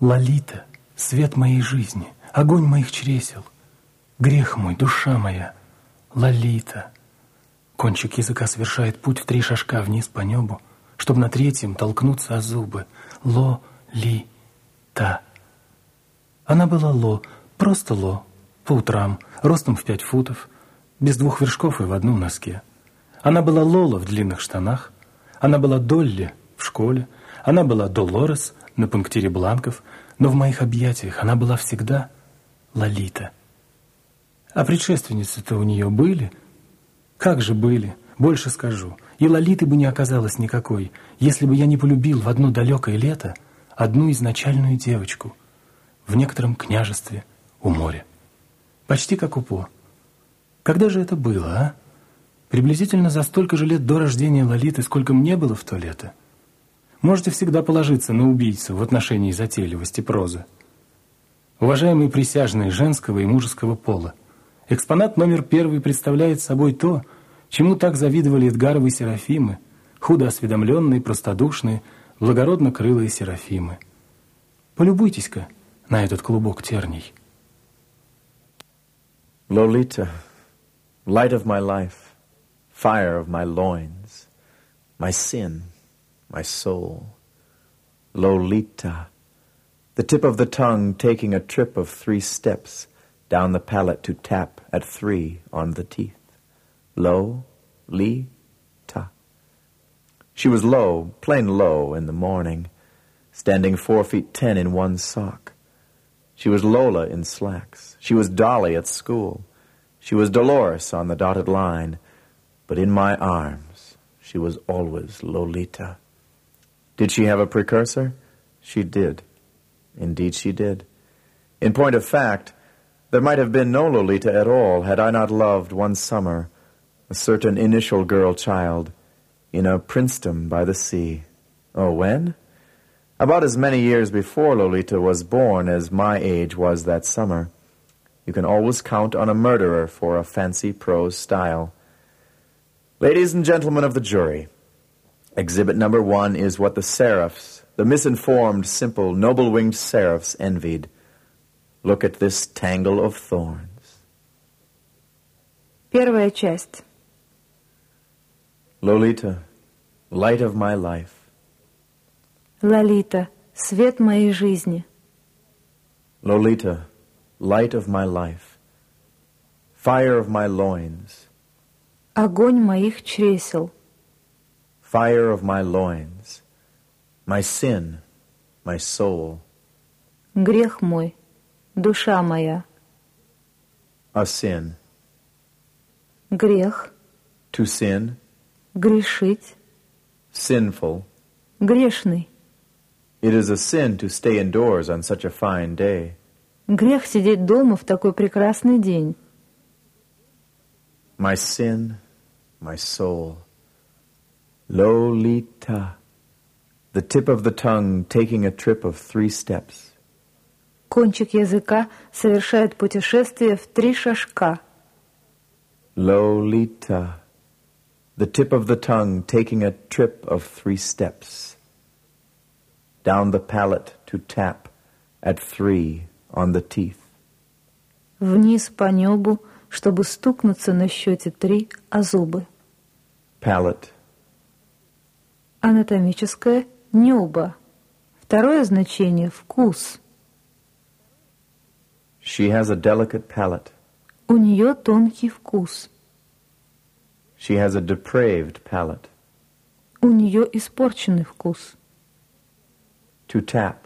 Лолита, свет моей жизни, огонь моих чресел, грех мой, душа моя, Лолита. Кончик языка совершает путь в три шажка вниз по небу, чтобы на третьем толкнуться о зубы. Ло-ли-та. Она была Ло, просто Ло, по утрам, ростом в пять футов, без двух вершков и в одном носке. Она была Лола в длинных штанах, она была Долли в школе, она была Долорес на пунктире бланков, но в моих объятиях она была всегда Лолита. А предшественницы-то у нее были? Как же были? Больше скажу. И Лолиты бы не оказалось никакой, если бы я не полюбил в одно далекое лето одну изначальную девочку в некотором княжестве у моря. Почти как у По. Когда же это было, а? Приблизительно за столько же лет до рождения Лолиты, сколько мне было в то лето. Можете всегда положиться на убийцу в отношении затейливости прозы. Уважаемые присяжные женского и мужеского пола, экспонат номер первый представляет собой то, чему так завидовали Эдгаровы Серафимы, худо осведомленные, простодушные, благородно крылые Серафимы. Полюбуйтесь-ка на этот клубок терний. Lolita, light of my life, fire of my loins, my sin, my soul. Lolita, the tip of the tongue taking a trip of three steps down the palate to tap at three on the teeth. Lo, li, ta. She was low, plain low in the morning, standing four feet ten in one sock. She was Lola in slacks. She was Dolly at school. She was Dolores on the dotted line. But in my arms, she was always Lolita. Did she have a precursor? She did. Indeed, she did. In point of fact, there might have been no Lolita at all had I not loved one summer a certain initial girl child in a princedom by the sea. Oh, when? About as many years before Lolita was born as my age was that summer. You can always count on a murderer for a fancy prose style. Ladies and gentlemen of the jury, exhibit number one is what the seraphs, the misinformed, simple, noble winged seraphs, envied. Look at this tangle of thorns. Первая часть. Lolita, light of my life. Лолита, свет моей жизни. Lolita, light of my life, fire of my loins, Огонь моих чресел. Fire of my loins, my sin, my soul, Грех мой, душа моя. a sin. Грех, To sin, грешить, sinful. грешный. It is a sin to stay indoors on such a fine day. Грех сидеть дома в такой прекрасный день. My sin, my soul. Lolita, the tip of the tongue taking a trip of three steps. Кончик языка совершает путешествие в три шажка. Lolita, the tip of the tongue taking a trip of three steps. Down the palate to tap at three on the teeth. Вниз по небу, чтобы стукнуться на счете три о зубы. Palate, Анатомическое – небо. Второе значение – вкус. she has a delicate palate. У нее тонкий вкус. She has a depraved palate. У нее испорченный вкус. To tap,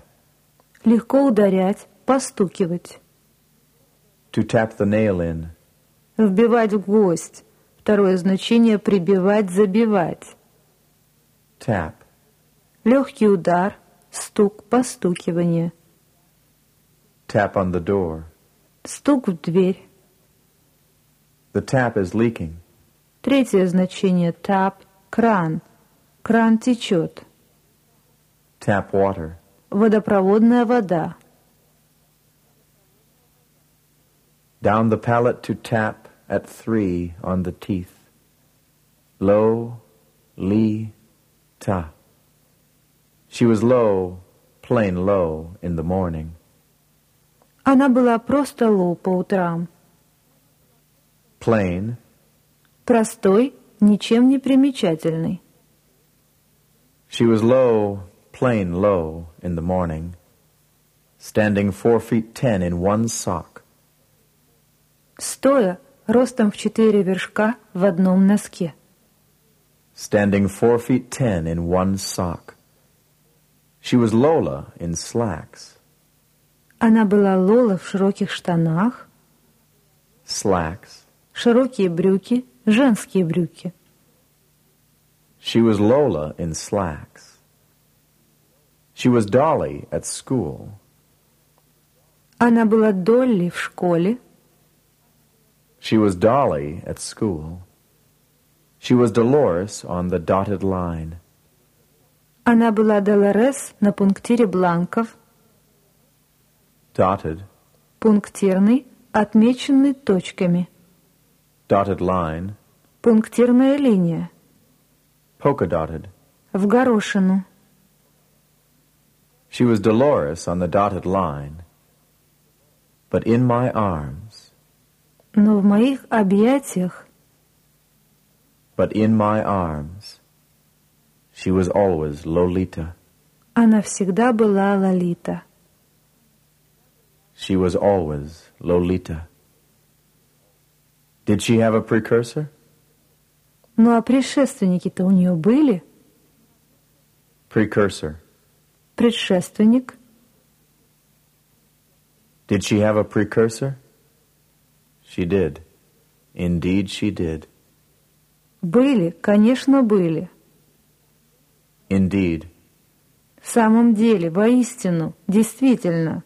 Легко ударять, постукивать. to tap the nail in. Вбивать в гвоздь. Второе значение – прибивать, забивать. Tap, Легкий удар, стук, постукивание. tap on the door. Стук в дверь. The tap is leaking. Третье значение – тап, кран. Кран течет. Tap water. Водопроводная вода. Down the palate to tap at three on the teeth. Low, li, ta. She was low, plain low in the morning. Она была просто Ло по утрам. Plain, Простой, ничем не примечательный. she was low, plain low in the morning, standing four feet ten in one sock. Стоя, ростом в четыре вершка в одном носке. standing four feet ten in one sock. She was Lola in slacks. Она была Лола в широких штанах, Slacks. широкие брюки, женские брюки. She was Lola in slacks. She was Dolly at school. Она была Долли в школе, She was Dolly at school. She was Dolores on the dotted line. она была Долорес на пунктире бланков, Dotted, пунктирный, отмеченный точками, dotted line, пунктирная линия, polka dotted. в горошину. She was Dolores on the dotted line. But in my arms, Но в моих объятиях but in my arms, she was always Lolita. она всегда была Лолита. She was always Lolita. Did she have a precursor? Ну а предшественники-то у нее были? Precursor. Предшественник. Did she have a precursor? She did. Indeed, she did. Были, конечно, были. Indeed. В самом деле, воистину, действительно.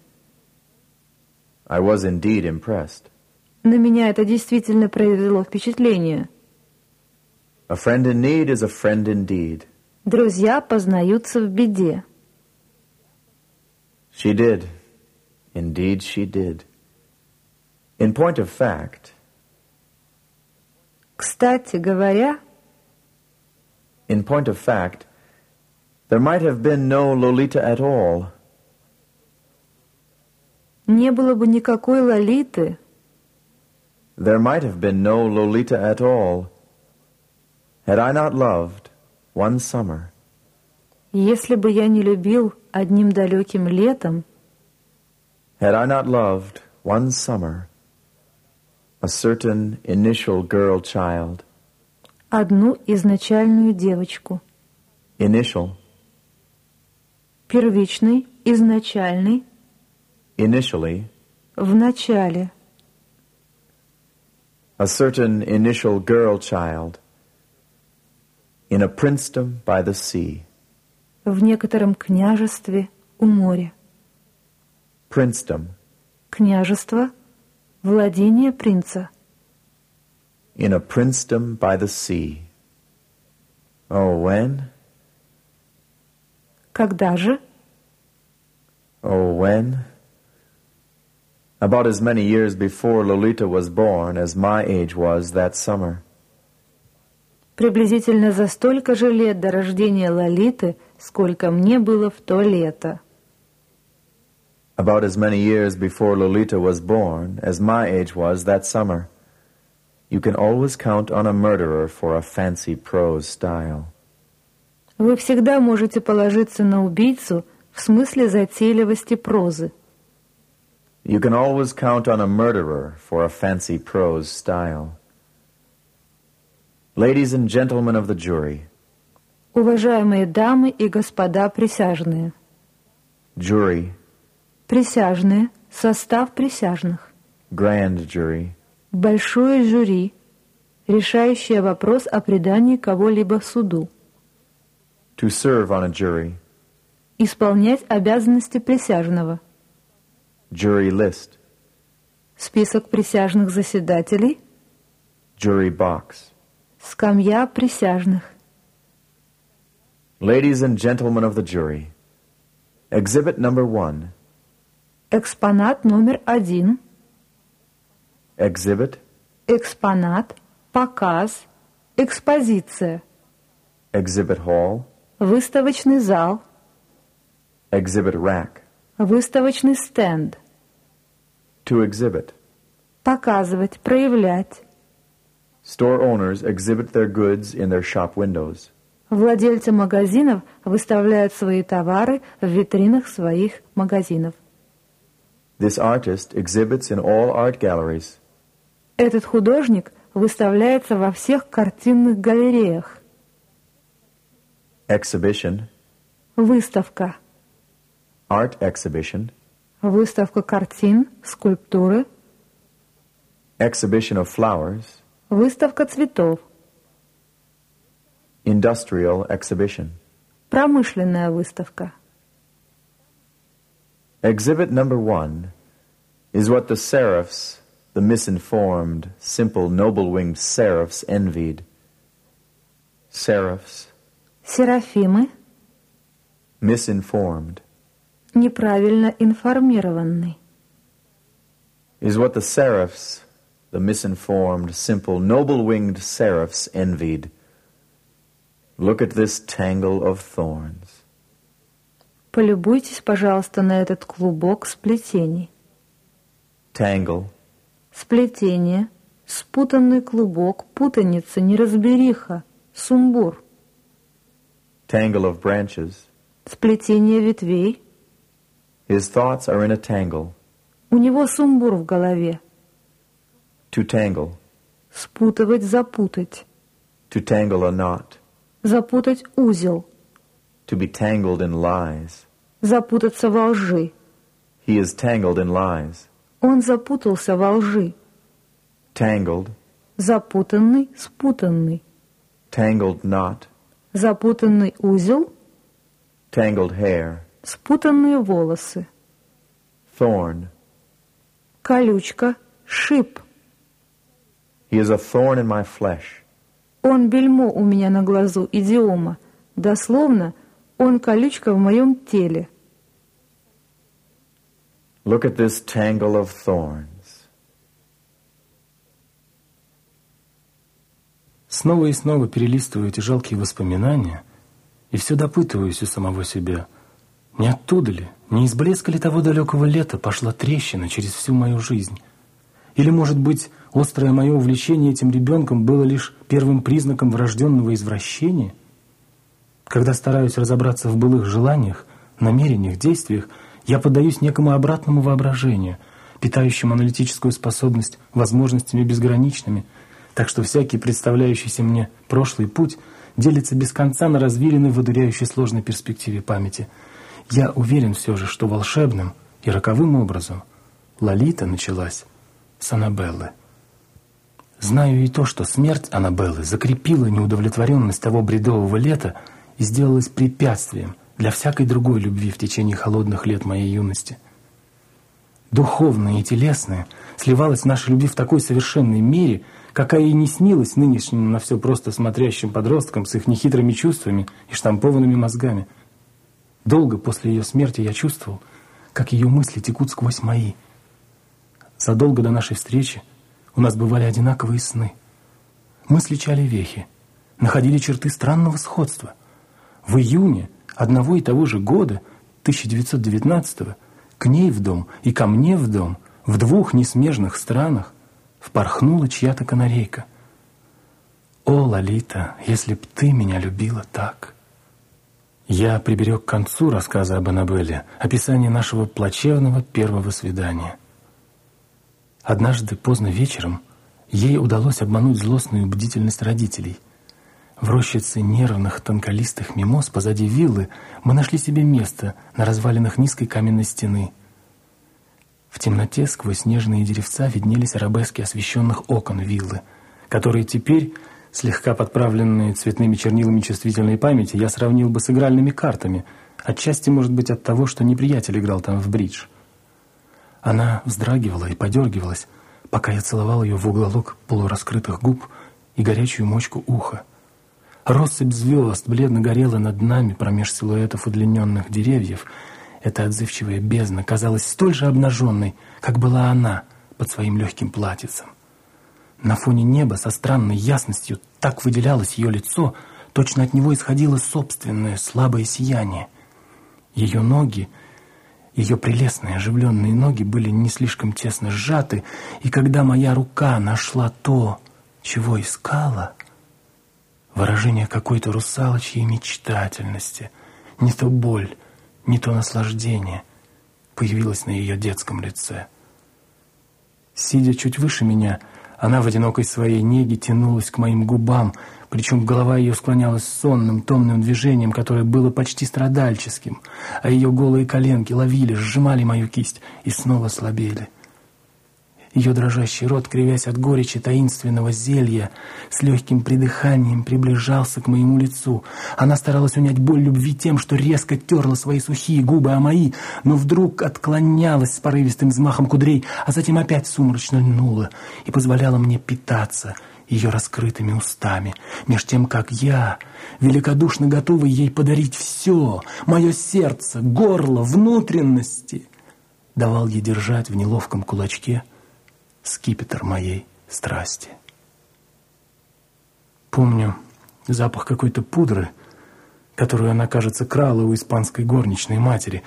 I was indeed impressed. На меня это действительно произвело впечатление. A friend in need is a friend indeed. Друзья познаются в беде. She did. Indeed, she did. In point of fact, Кстати говоря, in point of fact, there might have been no Lolita at all не было бы никакой Лолиты, There might have been no Lolita at all had I not loved one summer, если бы я не любил одним далеким летом, had I not loved one summer a certain initial girl child. одну изначальную девочку. Initial, Первичный, изначальный, initially, в начале. a certain initial girl child in a princedom by the sea. В некотором княжестве у моря. Princedom Княжество, владение принца. in a princedom by the sea. Oh, when? Когда же? Oh, when? About as many years before Lolita was born as my age was that summer. Приблизительно за столько же лет до рождения Лолиты, сколько мне было в то лето. About as many years before Lolita was born as my age was that summer. You can always count on a murderer for a fancy prose style. Вы всегда можете положиться на убийцу в смысле затейливости прозы. You can always count on a murderer for a fancy prose style. Ladies and gentlemen of the jury, Уважаемые дамы и господа присяжные. jury, Присяжные, состав присяжных. grand jury, Большое жюри, решающее вопрос о предании кого-либо суду. to serve on a jury, Исполнять обязанности присяжного. jury list, Список присяжных заседателей. jury box. Скамья присяжных. Ladies and gentlemen of the jury, exhibit number one, Экспонат номер один. exhibit, Экспонат. Показ. Экспозиция. exhibit hall, Выставочный зал. Exhibit rack. Выставочный стенд. To exhibit. Показывать, проявлять. Store owners exhibit their goods in their shop windows. Владельцы магазинов выставляют свои товары в витринах своих магазинов. This artist exhibits in all art galleries. Этот художник выставляется во всех картинных галереях. Exhibition. Выставка. Art exhibition. Выставка картин, скульптуры. Exhibition of flowers. Выставка цветов. Industrial exhibition. Промышленная выставка. Exhibit number one is what the seraphs, the misinformed, simple, noble winged seraphs envied. Seraphs, Серафимы. misinformed, Неправильно информированный. is what the seraphs, the misinformed, simple, noble winged seraphs envied. Look at this tangle of thorns. Полюбуйтесь, пожалуйста, на этот клубок сплетений. Tangle, Сплетение, спутанный клубок, путаница, неразбериха, сумбур. tangle of branches. Сплетение ветвей. His thoughts are in a tangle. У него сумбур в голове. To tangle, Спутывать, запутать. to tangle a knot, Запутать узел. To be tangled in lies. Запутаться во лжи. He is tangled in lies. Он запутался во лжи. Tangled, Запутанный, спутанный. tangled knot, Запутанный узел, tangled hair, спутанные волосы. thorn. Колючка, шип. He is a thorn in my flesh. Он бельмо у меня на глазу, идиома. Дословно, он колючка в моем теле. Look at this tangle of thorns. Снова и снова перелистываю эти жалкие воспоминания и все допытываюсь у самого себя, не оттуда ли, не из блеска ли того далекого лета пошла трещина через всю мою жизнь? Или, может быть, острое мое увлечение этим ребенком было лишь первым признаком врожденного извращения? Когда стараюсь разобраться в былых желаниях, намерениях, действиях, я поддаюсь некому обратному воображению, питающему аналитическую способность возможностями безграничными, так что всякий представляющийся мне прошлый путь делится без конца на развилины в одуряющей сложной перспективе памяти. Я уверен все же, что волшебным и роковым образом Лолита началась с Аннабеллы. Знаю и то, что смерть Аннабеллы закрепила неудовлетворенность того бредового лета и сделалась препятствием для всякой другой любви в течение холодных лет моей юности. Духовное и телесное сливалось в нашей любви в такой совершенной мере, какая и не снилась нынешним на все просто смотрящим подросткам с их нехитрыми чувствами и штампованными мозгами. Долго после ее смерти я чувствовал, как ее мысли текут сквозь мои. Задолго до нашей встречи у нас бывали одинаковые сны. Мы сличали вехи, находили черты странного сходства. В июне одного и того же года, 1919 к ней в дом и ко мне в дом, в двух несмежных странах, впорхнула чья-то канарейка. О, Лолита, если б ты меня любила так! Я приберег к концу рассказа об Аннабелле описание нашего плачевного первого свидания. Однажды поздно вечером ей удалось обмануть злостную бдительность родителей. В рощице нервных тонколистых мимоз позади виллы мы нашли себе место на развалинах низкой каменной стены. В темноте сквозь снежные деревца виднелись арабески освещенных окон виллы, которые теперь, слегка подправленные цветными чернилами чувствительной памяти, я сравнил бы с игральными картами, отчасти, может быть, от того, что неприятель играл там в бридж. Она вздрагивала и подергивалась, пока я целовал ее в уголок полураскрытых губ и горячую мочку уха. Россыпь звезд бледно горела над нами промеж силуэтов удлиненных деревьев. Эта отзывчивая бездна казалась столь же обнаженной, как была она под своим легким платьицем. На фоне неба со странной ясностью так выделялось ее лицо, точно от него исходило собственное слабое сияние. Ее ноги, ее прелестные оживленные ноги были не слишком тесно сжаты, и когда моя рука нашла то, чего искала, выражение какой-то русалочьей мечтательности, не то боль, не то наслаждение появилось на ее детском лице. Сидя чуть выше меня, она в одинокой своей неге тянулась к моим губам, причем голова ее склонялась сонным, томным движением, которое было почти страдальческим, а ее голые коленки ловили, сжимали мою кисть и снова слабели. Ее дрожащий рот, кривясь от горечи таинственного зелья, с легким придыханием приближался к моему лицу. Она старалась унять боль любви тем, что резко терла свои сухие губы о мои, но вдруг отклонялась с порывистым взмахом кудрей, а затем опять сумрачно льнула и позволяла мне питаться ее раскрытыми устами, меж тем, как я, великодушно готовый ей подарить все, мое сердце, горло, внутренности, давал ей держать в неловком кулачке — скипетр моей страсти. Помню запах какой-то пудры, которую она, кажется, крала у испанской горничной матери,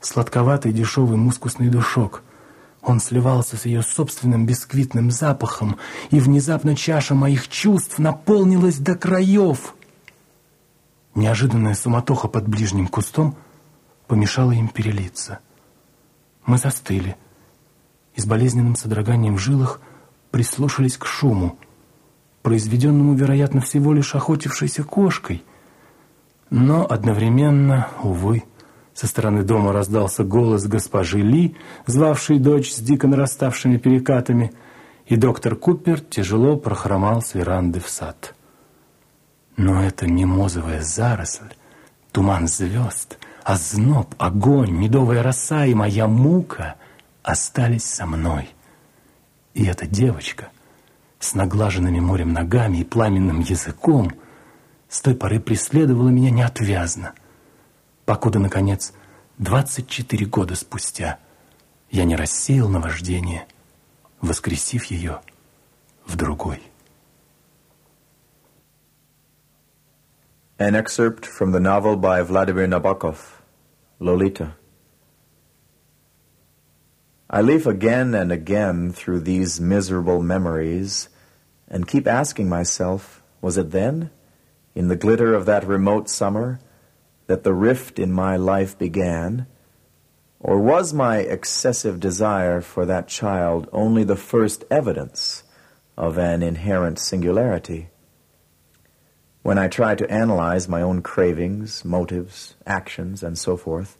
сладковатый дешевый мускусный душок. Он сливался с ее собственным бисквитным запахом, и внезапно чаша моих чувств наполнилась до краев. Неожиданная суматоха под ближним кустом помешала им перелиться. Мы застыли — и с болезненным содроганием в жилах прислушались к шуму, произведенному, вероятно, всего лишь охотившейся кошкой. Но одновременно, увы, со стороны дома раздался голос госпожи Ли, звавшей дочь с дико нараставшими перекатами, и доктор Купер тяжело прохромал с веранды в сад. Но это мимозовая заросль, туман звезд, озноб, огонь, медовая роса и моя мука — остались со мной. И эта девочка с наглаженными морем ногами и пламенным языком с той поры преследовала меня неотвязно, покуда, наконец, 24 года спустя я не рассеял наваждение, воскресив ее в другой. An excerpt from the novel by Vladimir Nabokov, Lolita. I leaf again and again through these miserable memories and keep asking myself, was it then, in the glitter of that remote summer, that the rift in my life began? Or was my excessive desire for that child only the first evidence of an inherent singularity? When I try to analyze my own cravings, motives, actions, and so forth,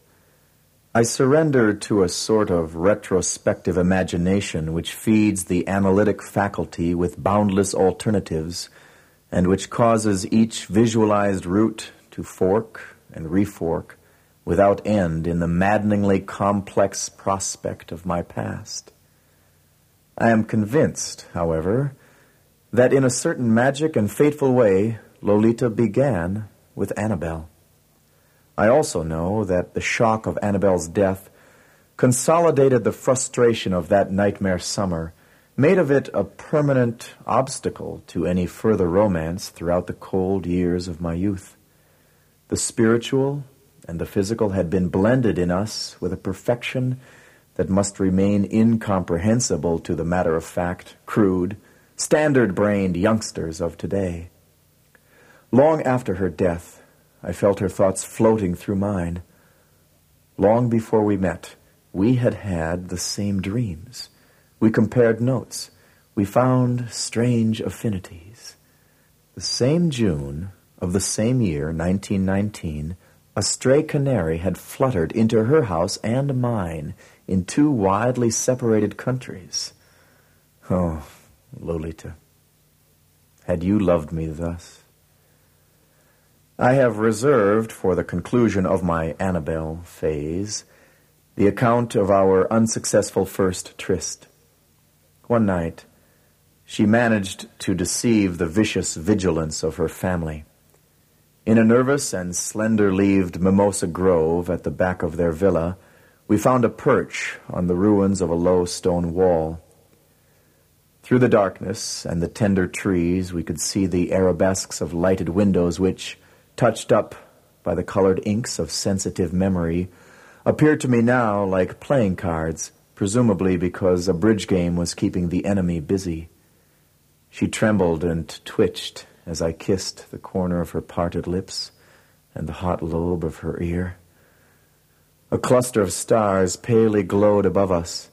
I surrender to a sort of retrospective imagination which feeds the analytic faculty with boundless alternatives and which causes each visualized route to fork and refork without end in the maddeningly complex prospect of my past. I am convinced, however, that in a certain magic and fateful way, Lolita began with Annabel. I also know that the shock of Annabelle's death consolidated the frustration of that nightmare summer, made of it a permanent obstacle to any further romance throughout the cold years of my youth. The spiritual and the physical had been blended in us with a perfection that must remain incomprehensible to the matter of fact, crude, standard brained youngsters of today. Long after her death, I felt her thoughts floating through mine. Long before we met, we had had the same dreams. We compared notes. We found strange affinities. The same June of the same year, 1919, a stray canary had fluttered into her house and mine in two widely separated countries. Oh, Lolita, had you loved me thus? I have reserved for the conclusion of my Annabel phase the account of our unsuccessful first tryst. One night, she managed to deceive the vicious vigilance of her family. In a nervous and slender leaved mimosa grove at the back of their villa, we found a perch on the ruins of a low stone wall. Through the darkness and the tender trees, we could see the arabesques of lighted windows which, touched up by the colored inks of sensitive memory, appeared to me now like playing cards, presumably because a bridge game was keeping the enemy busy. She trembled and twitched as I kissed the corner of her parted lips and the hot lobe of her ear. A cluster of stars palely glowed above us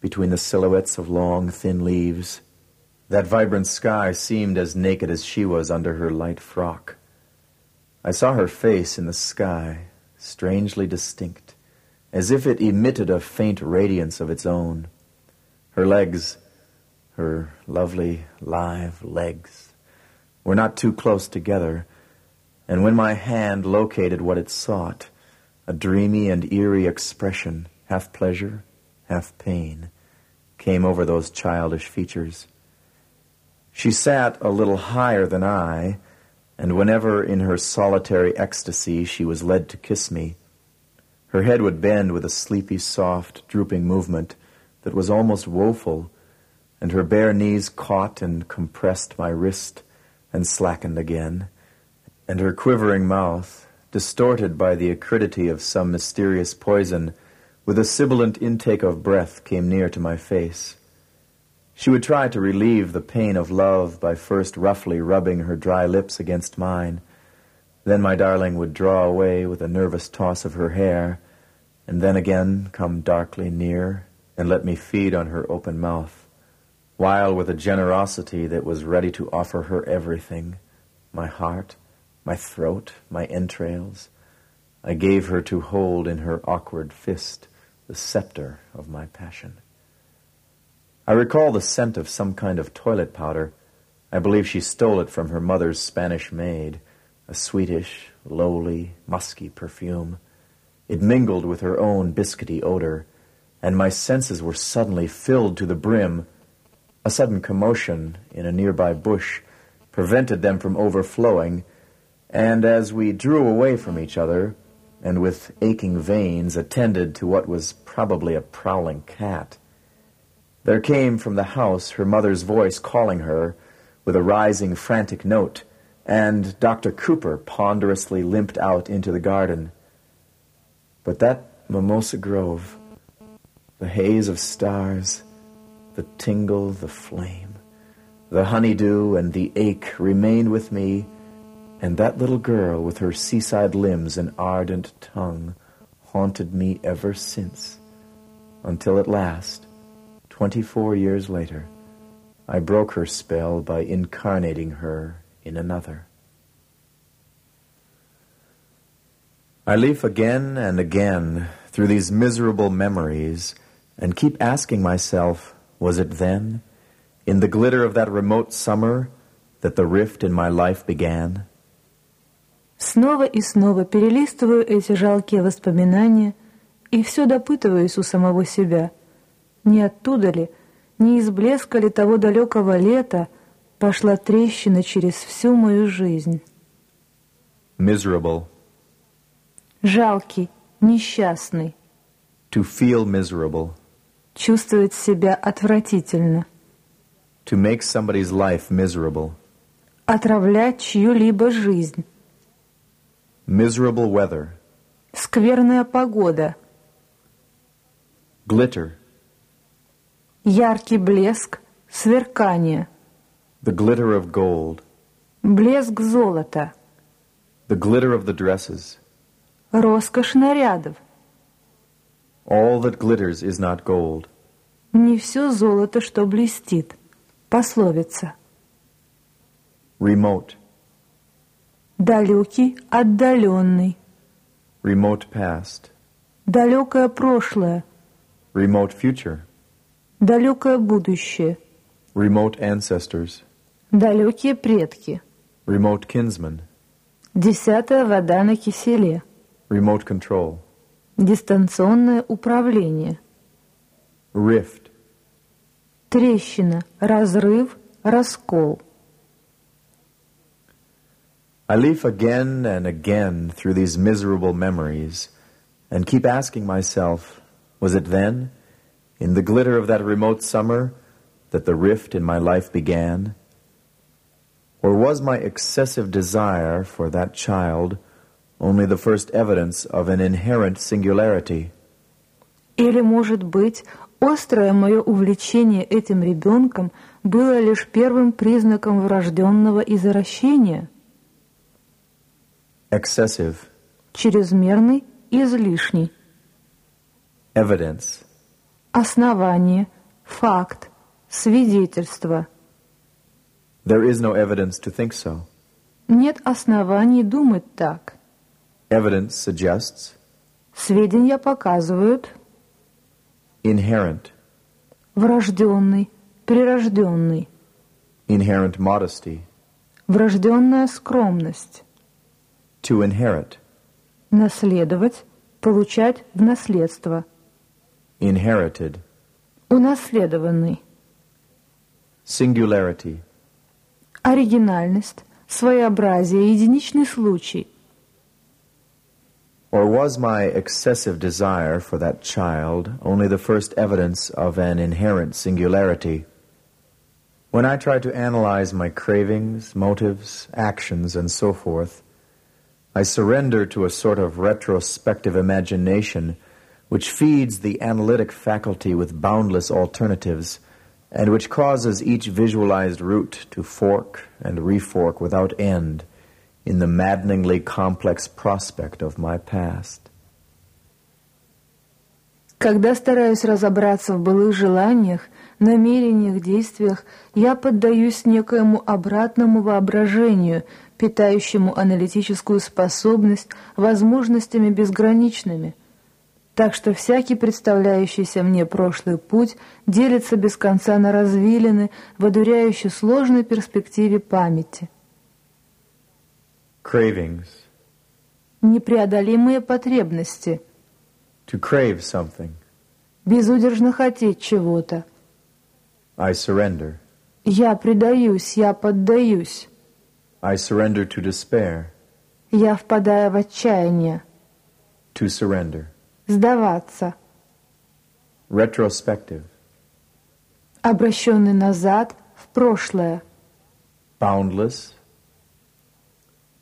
between the silhouettes of long, thin leaves. That vibrant sky seemed as naked as she was under her light frock. I saw her face in the sky, strangely distinct, as if it emitted a faint radiance of its own. Her legs, her lovely, live legs, were not too close together, and when my hand located what it sought, a dreamy and eerie expression, half pleasure, half pain, came over those childish features. She sat a little higher than I, and whenever in her solitary ecstasy she was led to kiss me, her head would bend with a sleepy, soft, drooping movement that was almost woeful, and her bare knees caught and compressed my wrist and slackened again, and her quivering mouth, distorted by the acridity of some mysterious poison, with a sibilant intake of breath, came near to my face. She would try to relieve the pain of love by first roughly rubbing her dry lips against mine. Then my darling would draw away with a nervous toss of her hair, and then again come darkly near and let me feed on her open mouth, while with a generosity that was ready to offer her everything my heart, my throat, my entrails I gave her to hold in her awkward fist the scepter of my passion. I recall the scent of some kind of toilet powder. I believe she stole it from her mother's Spanish maid, a sweetish, lowly, musky perfume. It mingled with her own biscuity odor, and my senses were suddenly filled to the brim. A sudden commotion in a nearby bush prevented them from overflowing, and as we drew away from each other, and with aching veins attended to what was probably a prowling cat, there came from the house her mother's voice calling her with a rising, frantic note, and Dr. Cooper ponderously limped out into the garden. But that mimosa grove, the haze of stars, the tingle, the flame, the honeydew, and the ache remained with me, and that little girl with her seaside limbs and ardent tongue haunted me ever since, until at last, Twenty-four years later, I broke her spell by incarnating her in another. I leaf again and again through these miserable memories and keep asking myself, was it then, in the glitter of that remote summer, that the rift in my life began? Снова и снова перелистываю эти жалкие воспоминания и все допытываюсь у самого себя – Не оттуда ли, не из блеска ли того далекого лета пошла трещина через всю мою жизнь? Miserable. Жалкий, несчастный. To feel miserable. Чувствовать себя отвратительно. To make somebody's life miserable. Отравлять чью-либо жизнь. Miserable weather. Скверная погода. Glitter яркий блеск, сверкание. The glitter of gold. Блеск золота. The glitter of the dresses. Роскошь нарядов. All that glitters is not gold. Не все золото, что блестит. Пословица. Remote. Далекий, отдаленный. Remote past. Далекое прошлое. Remote future. Далекое будущее. Remote ancestors. Далекие предки. Remote kinsmen. Десятая вода на киселе. Remote control. Дистанционное управление. Rift. Трещина, разрыв, раскол. I leaf again and again through these miserable memories and keep asking myself, was it then? in the glitter of that remote summer that the rift in my life began? Or was my excessive desire for that child only the first evidence of an inherent singularity. Или, может быть, острое мое увлечение этим ребенком было лишь первым признаком врожденного извращения? Excessive. Чрезмерный, излишний. Evidence. Основание, факт, свидетельство. There is no evidence to think so. Нет оснований думать так. Evidence suggests Сведения показывают. inherent, врожденный, прирожденный, inherent modesty, врожденная скромность, to inherit, наследовать, получать в наследство, inherited, унаследованный, singularity, оригинальность, своеобразие, единичный случай. Or was my excessive desire for that child only the first evidence of an inherent singularity? When I try to analyze my cravings, motives, actions, and so forth, I surrender to a sort of retrospective imagination which feeds the analytic faculty with boundless alternatives and which causes each visualized route to fork and refork without end in the maddeningly complex prospect of my past. Когда стараюсь разобраться в былых желаниях, намерениях, действиях, я поддаюсь некоему обратному воображению, питающему аналитическую способность возможностями безграничными. Так что всякий представляющийся мне прошлый путь делится без конца на развилины в одуряющей сложной перспективе памяти. Cravings. Непреодолимые потребности. To crave something. Безудержно хотеть чего-то. I surrender. Я предаюсь, я поддаюсь. I surrender to despair. Я впадаю в отчаяние. To surrender. Сдаваться. Retrospective. Обращенный назад, в прошлое. Boundless.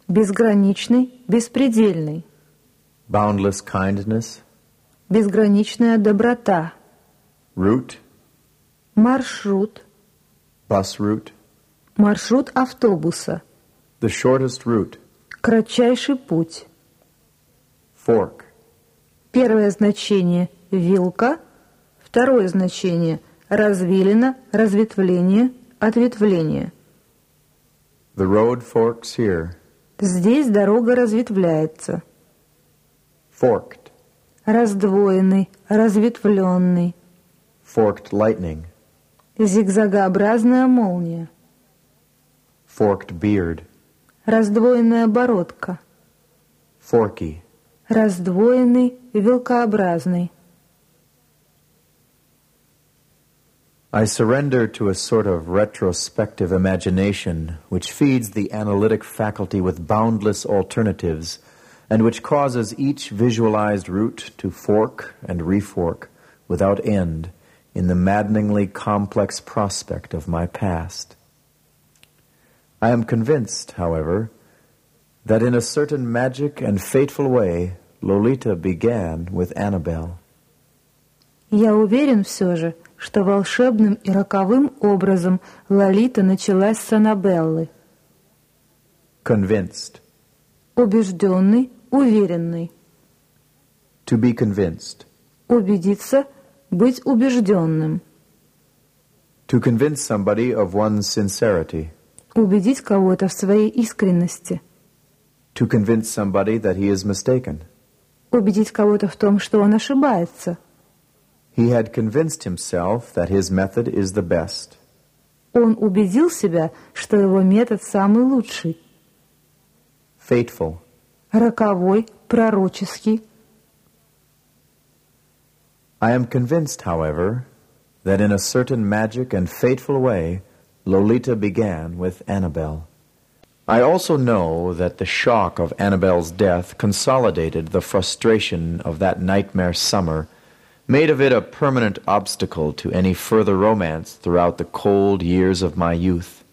Безграничный, беспредельный. Boundless kindness. Безграничная доброта. Route. Маршрут. Bus route. Маршрут автобуса. The shortest route. Кратчайший путь. Fork. Первое значение – вилка. Второе значение – развилина, разветвление, ответвление. The road forks here. Здесь дорога разветвляется. Forked. Раздвоенный, разветвленный. Forked lightning. Зигзагообразная молния. Forked beard. Раздвоенная бородка. Forky. Раздвоенный, вилкообразный. I surrender to a sort of retrospective imagination which feeds the analytic faculty with boundless alternatives and which causes each visualized route to fork and refork without end in the maddeningly complex prospect of my past. I am convinced, however, that in a certain magic and fateful way Lolita began with Annabel. Я уверен все же, что волшебным и роковым образом Лолита началась с Аннабеллы. Convinced. Убежденный, уверенный. To be convinced. Убедиться, быть убежденным. To convince somebody of one's sincerity. Убедить кого-то в своей искренности. To convince somebody that he is mistaken. Убедить кого-то в том, что он ошибается. He had convinced himself that his method is the best. Он убедил себя, что его метод самый лучший. Fateful. Роковой, пророческий. I am convinced, however, that in a certain magic and fateful way, Lolita began with Annabel. I also know that the shock of Annabel's death consolidated the frustration of that nightmare summer, made of it a permanent obstacle to any further romance throughout the cold years of my youth.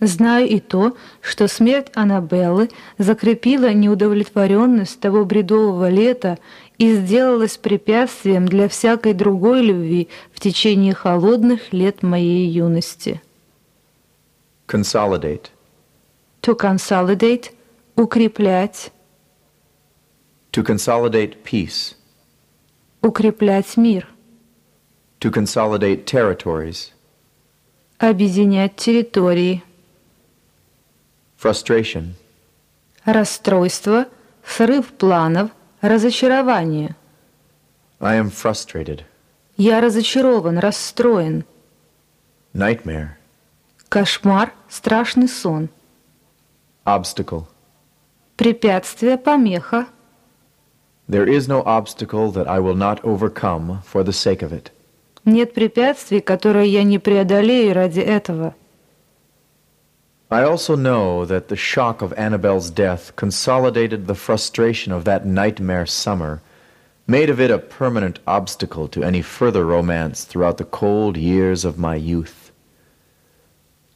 Знаю и то, что смерть Аннабеллы закрепила неудовлетворенность того бредового лета и сделалась препятствием для всякой другой любви в течение холодных лет моей юности. Consolidate. To consolidate – укреплять, To consolidate peace. укреплять мир, To consolidate territories. объединять территории, Frustration. расстройство, срыв планов, разочарование. I am frustrated. Я разочарован, расстроен. Nightmare. Кошмар, страшный сон. Obstacle. Препятствие, помеха. There is no obstacle that I will not overcome for the sake of it. Нет препятствий, которые я не преодолею ради этого. I also know that the shock of Annabelle's death consolidated the frustration of that nightmare summer, made of it a permanent obstacle to any further romance throughout the cold years of my youth.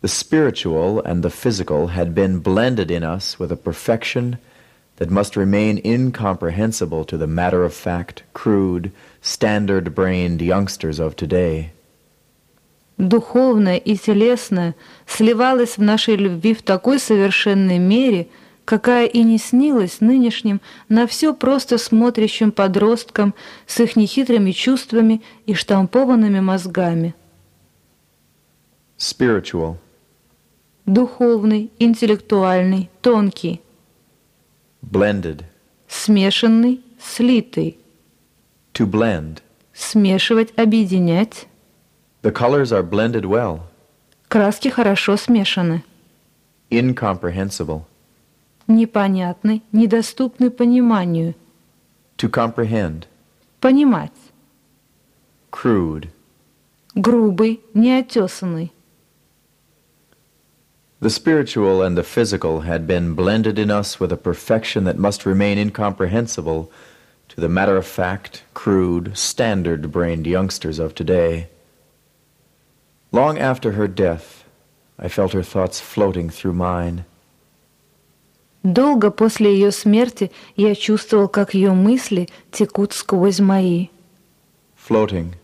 The spiritual and the physical had been blended in us with a perfection that must remain incomprehensible to the matter of fact, crude, standard brained youngsters of today. Духовное и телесное сливалось в нашей любви в такой совершенной мере, какая и не снилась нынешним на все просто смотрящим подросткам с их нехитрыми чувствами и штампованными мозгами. Spiritual. Духовный, интеллектуальный, тонкий, Blended. смешанный, слитый, To blend. смешивать, объединять. The colors are blended well. Краски хорошо смешаны, Incomprehensible. непонятны, недоступны пониманию. To comprehend. Понимать. Crude. Грубый, неотесанный. The spiritual and the physical had been blended in us with a perfection that must remain incomprehensible to the matter of fact, crude, standard brained youngsters of today. Long after her death, I felt her thoughts floating through mine. Долго после ее смерти я чувствовал, как ее мысли текут сквозь мои. Floating.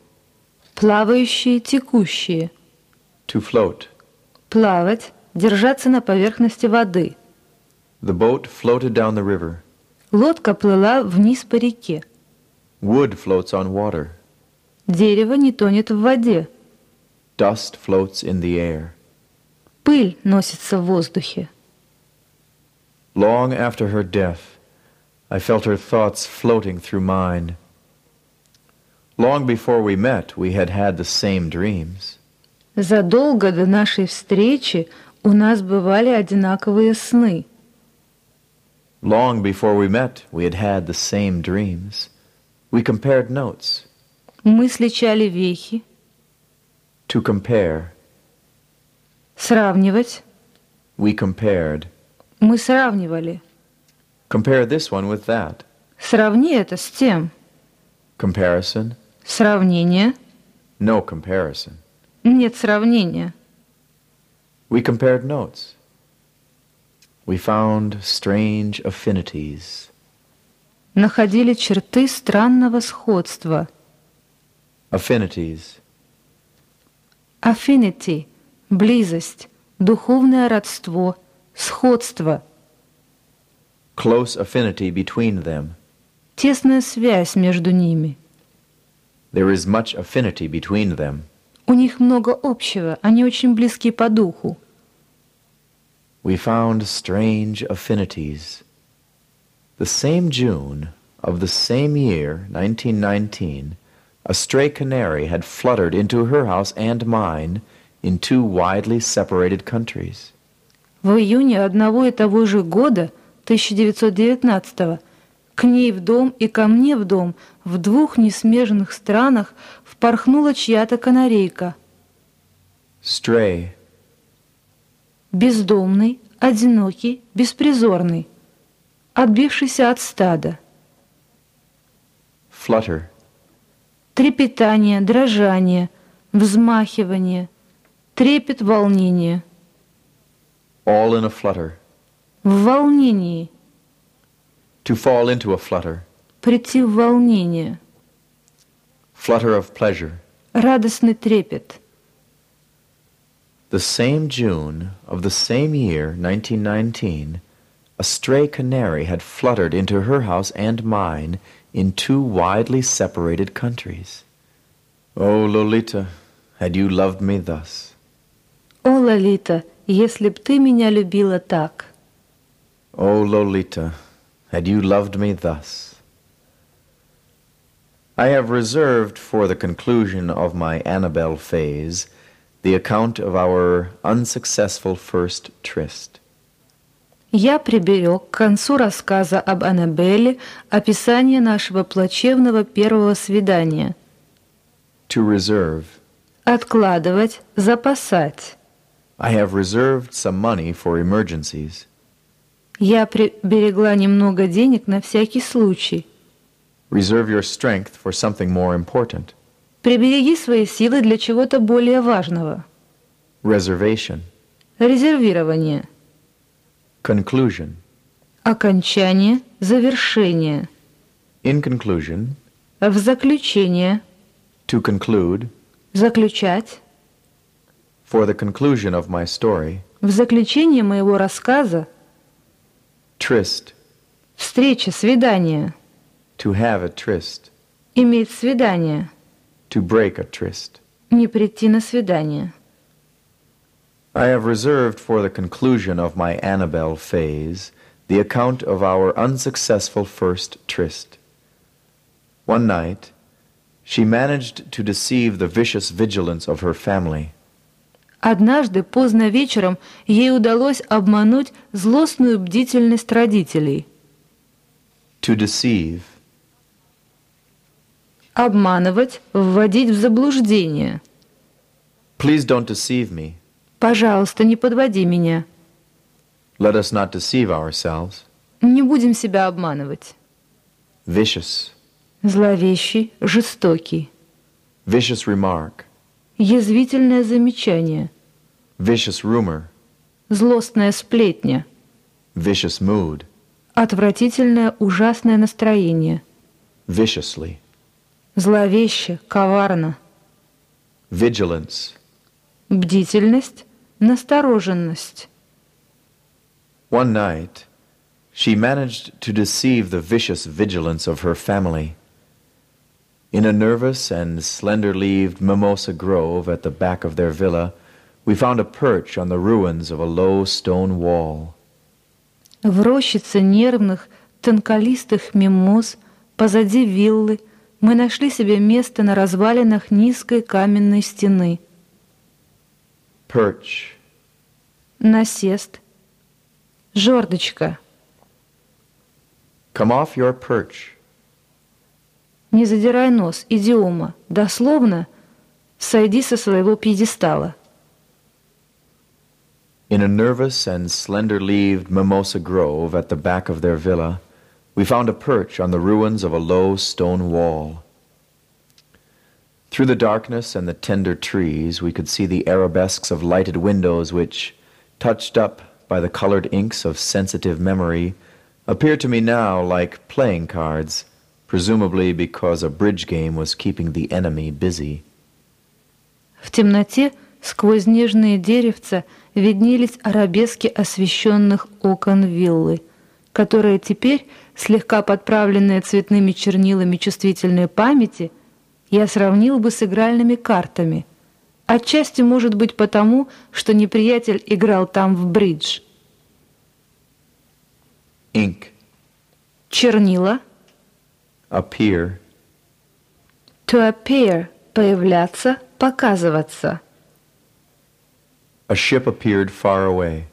Плавающие, текущие. To float. Плавать, Держаться на поверхности воды. The boat floated down the river. Лодка плыла вниз по реке. Wood floats on water. Дерево не тонет в воде. Dust floats in the air. Пыль носится в воздухе. Long after her death, I felt her thoughts floating through mine. Long before we met, we had had the same dreams. Задолго до нашей встречи у нас бывали одинаковые сны. Long before we met, we had had the same dreams. We compared notes. Мы сличали вехи, To compare, сравнивать. we compared. Мы сравнивали. Compare this one with that. Сравни это с тем. Comparison, Сравнение. no comparison. Нет сравнения. We compared notes. We found strange affinities. Находили черты странного сходства. Affinities, Affinity – близость, духовное родство, сходство, close affinity between them. тесная связь между ними. There is much affinity between them. У них много общего, они очень близки по духу. We found strange affinities. The same June of the same year, 1919, a stray canary had fluttered into her house and mine in two widely separated countries. В июне одного и того же года, 1919 к ней в дом и ко мне в дом в двух несмежных странах впорхнула чья-то канарейка. Stray, Бездомный, одинокий, беспризорный, отбившийся от стада. flutter, Трепетание, дрожание, взмахивание, трепет волнения. all in a flutter, в волнении, to fall into a flutter, прийти в волнение, flutter of pleasure. радостный трепет. The same June of the same year, 1919, a stray canary had fluttered into her house and mine in two widely separated countries. Oh, Lolita, had you loved me thus, О, Лолита, если б ты меня любила так. oh, Lolita, had you loved me thus. I have reserved for the conclusion of my Annabel phase the account of our unsuccessful first tryst. Я приберег к концу рассказа об Аннабелле описание нашего плачевного первого свидания. To reserve, Откладывать, запасать. I have reserved some money for emergencies. Я приберегла немного денег на всякий случай. Reserve your strength for something more important. Прибереги свои силы для чего-то более важного. Reservation. Резервирование. Conclusion. Окончание, завершение. In conclusion, В заключение. to conclude, Заключать. for the conclusion of my story, В заключение моего рассказа tryst, встреча, свидание. to have a tryst, Иметь свидание. to break a tryst. Не прийти на свидание. I have reserved for the conclusion of my Annabel phase the account of our unsuccessful first tryst. One night, she managed to deceive the vicious vigilance of her family. Однажды поздно вечером ей удалось обмануть злостную бдительность родителей. To deceive, Обманывать, вводить в заблуждение. please don't deceive me. Пожалуйста, не подводи меня. Let us not deceive ourselves. Не будем себя обманывать. Vicious, Зловещий, жестокий. vicious remark, Язвительное замечание. vicious rumor, Злостная сплетня. vicious mood, Отвратительное, ужасное настроение. viciously, Зловеще, коварно. vigilance, Бдительность, настороженность. One night, she managed to deceive the vicious vigilance of her family. In a nervous and slender leaved mimosa grove at the back of their villa, we found a perch on the ruins of a low stone wall. В рощице нервных, тонколистых мимоз позади виллы мы нашли себе место на развалинах низкой каменной стены. Perch, Насест. Жердочка. come off your perch. Не задирай нос. Идиома. Дословно. Сойди со своего пьедестала. In a nervous and slender leaved mimosa grove at the back of their villa, we found a perch on the ruins of a low stone wall. Through the darkness and the tender trees, we could see the arabesques of lighted windows which, touched up by the colored inks of sensitive memory, appear to me now like playing cards, presumably because a bridge game was keeping the enemy busy. В темноте, сквозь нежные деревца, виднелись арабески освещенных окон виллы, которые теперь, слегка подправленные цветными чернилами чувствительной памяти, я сравнил бы с игральными картами. Отчасти, может быть, потому, что неприятель играл там в бридж. Ink, Чернила appear, to appear – появляться, показываться. a ship appeared far away.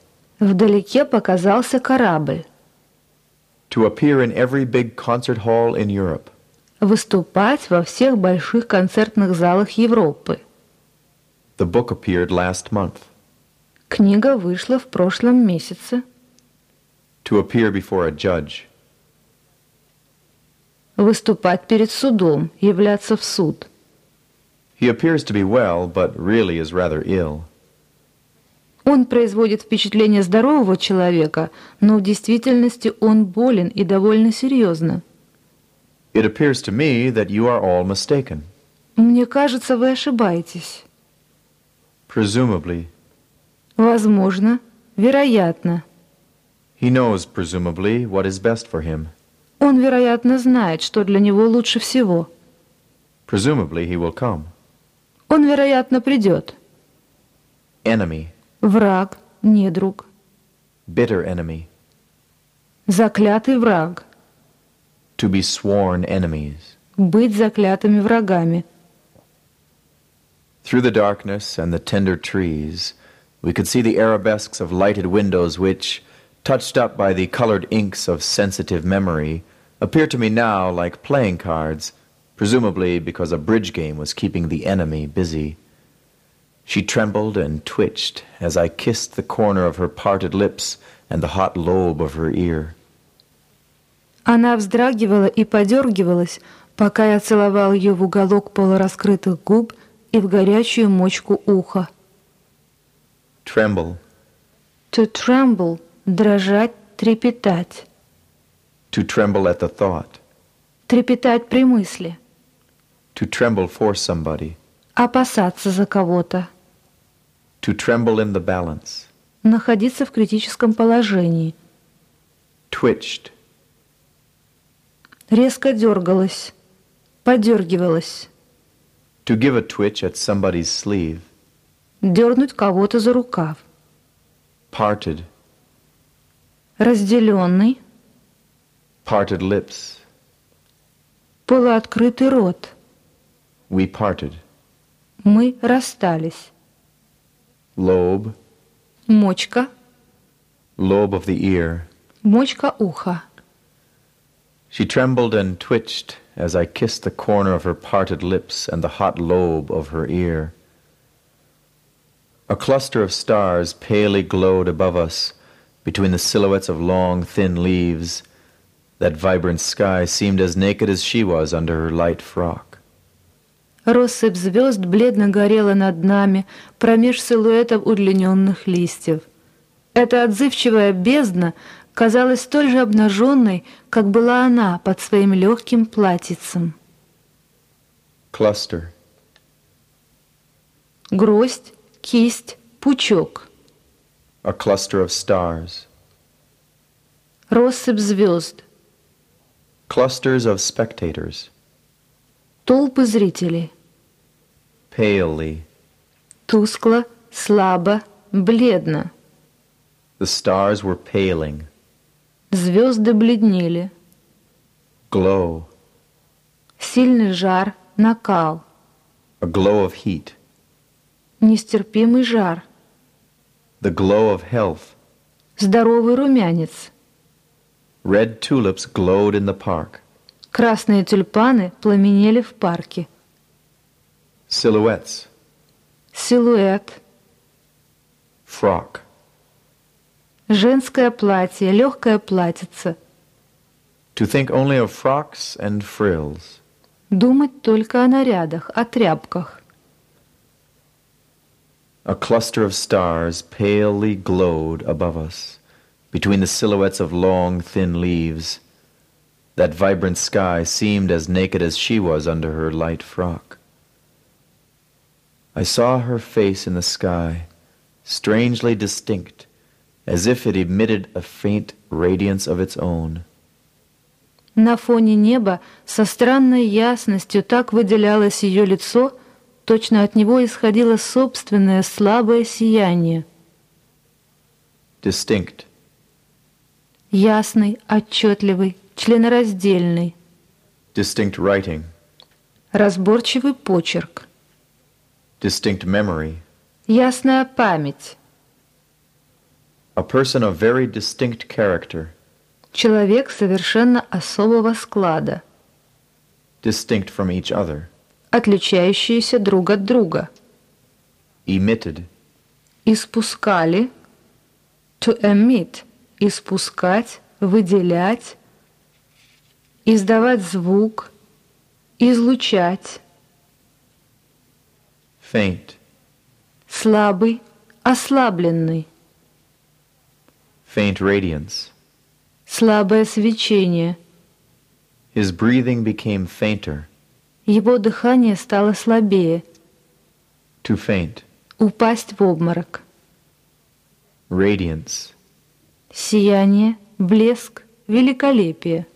Вдалеке показался корабль. To appear in every big concert hall in Europe. Выступать во всех больших концертных залах Европы. The book appeared last month. Книга вышла в прошлом месяце. To appear before a judge. Выступать перед судом, являться в суд. He appears to be well, but really is rather ill. Он производит впечатление здорового человека, но в действительности он болен и довольно серьезно. It appears to me that you are all mistaken. Мне кажется, вы ошибаетесь. Presumably. Возможно, вероятно. He knows, presumably, what is best for him. Он, вероятно, знает, что для него лучше всего. Presumably, he will come. Он, вероятно, придет. Enemy. Враг, недруг. Bitter enemy. Заклятый враг. To be sworn enemies. Быть заклятыми врагами. Through the darkness and the tender trees, we could see the arabesques of lighted windows which, touched up by the colored inks of sensitive memory, appear to me now like playing cards, presumably because a bridge game was keeping the enemy busy. She trembled and twitched as I kissed the corner of her parted lips and the hot lobe of her ear. Она вздрагивала и подергивалась, пока я целовал ее в уголок полураскрытых губ и в горячую мочку уха. Tremble. To tremble — дрожать, трепетать. To tremble at the thought. Трепетать при мысли. To tremble for somebody. Опасаться за кого-то. To tremble in the balance. Находиться в критическом положении. Twitched. Резко дергалась. Подергивалась. To give a twitch at somebody's sleeve. Дернуть кого-то за рукав. Parted. Разделенный. Parted lips. Полуоткрытый рот. We parted. Мы расстались. Lobe. Мочка. Lobe of the ear. Мочка уха. She trembled and twitched as I kissed the corner of her parted lips and the hot lobe of her ear. A cluster of stars palely glowed above us between the silhouettes of long, thin leaves. That vibrant sky seemed as naked as she was under her light frock. Россыпь звезд бледно горела над нами промеж силуэтов удлиненных листьев. Эта отзывчивая бездна казалась столь же обнаженной, как была она под своим легким платьицем. Cluster. Гроздь, кисть, пучок. A cluster of stars. Россыпь звезд. Clusters of spectators. Толпы зрителей. Palely. Тускло, слабо, бледно. The stars were paling. Звезды бледнели. Glow. Сильный жар, накал. A glow of heat. Нестерпимый жар. The glow of health. Здоровый румянец. Red tulips glowed in the park. Красные тюльпаны пламенели в парке. Silhouettes. Силуэт. Frock. Женское платье, легкое платьице. To think only of frocks and frills. Думать только о нарядах, о тряпках. A cluster of stars palely glowed above us, between the silhouettes of long, thin leaves. That vibrant sky seemed as naked as she was under her light frock. I saw her face in the sky, strangely distinct, as if it emitted a faint radiance of its own. На фоне неба со странной ясностью так выделялось ее лицо, точно от него исходило собственное слабое сияние. Distinct. Ясный, отчетливый, Членораздельный, Distinct writing. разборчивый почерк, Distinct memory. ясная память, A person of very distinct character. человек совершенно особого склада, Distinct from each other. отличающиеся друг от друга. Emitted. Испускали, to emit, испускать, выделять, издавать звук, излучать, Faint. слабый, ослабленный, faint radiance. слабое свечение. His breathing became fainter, Его дыхание стало слабее, to faint. упасть в обморок. Radiance, Сияние, блеск, великолепие.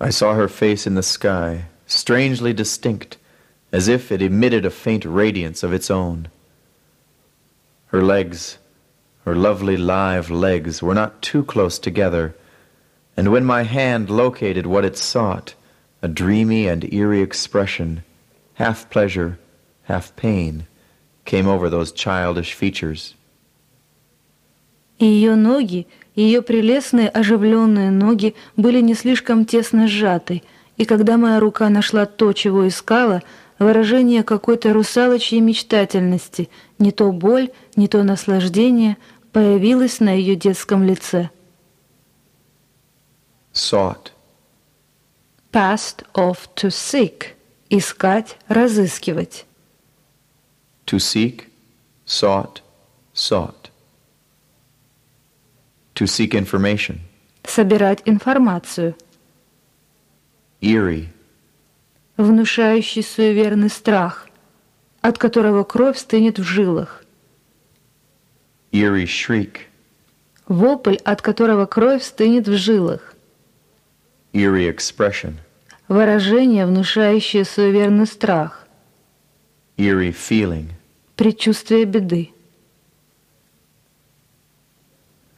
I saw her face in the sky, strangely distinct, as if it emitted a faint radiance of its own. Her legs, her lovely live legs, were not too close together, and when my hand located what it sought, a dreamy and eerie expression, half pleasure, half pain, came over those childish features. И ее ноги, ее прелестные оживленные ноги были не слишком тесно сжаты, и когда моя рука нашла то, чего искала, выражение какой-то русалочьей мечтательности, не то боль, не то наслаждение, появилось на ее детском лице. Sought, Past of to seek — искать, разыскивать. to seek, sought, sought. To seek information, Собирать информацию, eerie, внушающий суеверный страх, от которого кровь стынет в жилах, eerie shriek, вопль, от которого кровь стынет в жилах, eerie expression, выражение, внушающее суеверный страх, eerie feeling. предчувствие беды.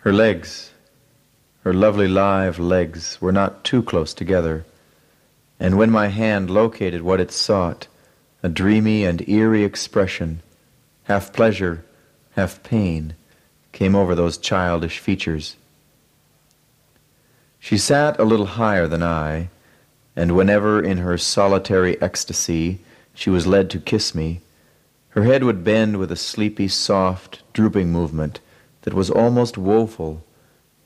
Her legs, her lovely live legs, were not too close together, and when my hand located what it sought, a dreamy and eerie expression, half pleasure, half pain, came over those childish features. She sat a little higher than I, and whenever in her solitary ecstasy she was led to kiss me, her head would bend with a sleepy, soft, drooping movement that was almost woeful,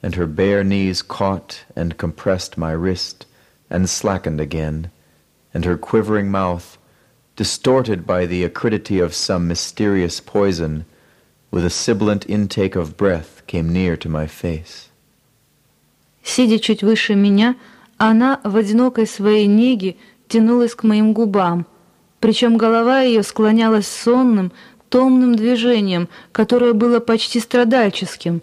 and her bare knees caught and compressed my wrist and slackened again, and her quivering mouth, distorted by the acridity of some mysterious poison, with a sibilant intake of breath, came near to my face. Сидя чуть выше меня, она в одинокой своей неге тянулась к моим губам, причем голова ее склонялась сонным, томным движением, которое было почти страдальческим,